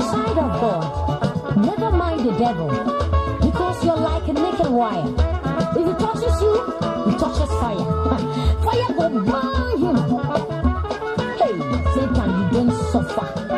Side of God. Never mind the devil, because you're like a naked wire. If he touches you, he touches fire. fire will burn you. Hey, Satan, you don't suffer.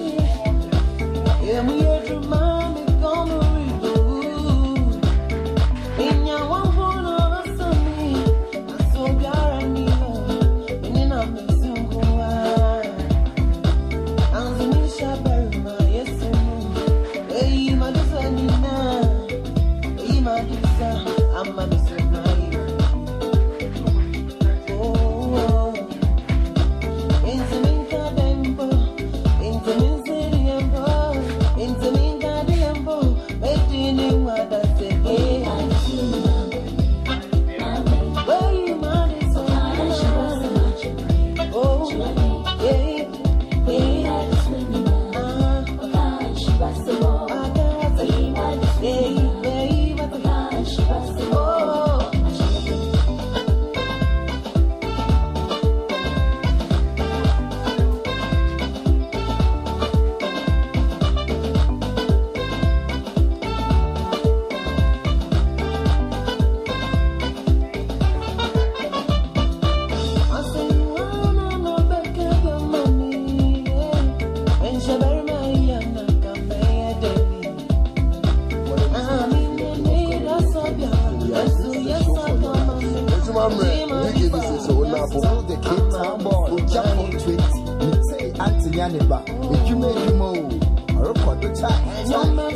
Bible, the kids are born, Japan tweet, say Anthony Aniba, if you make him old, or a quarter time,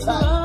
time.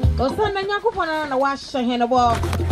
ɔsɛ na nyankopɔn no na wahyɛ hene bɔ